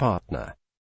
partner.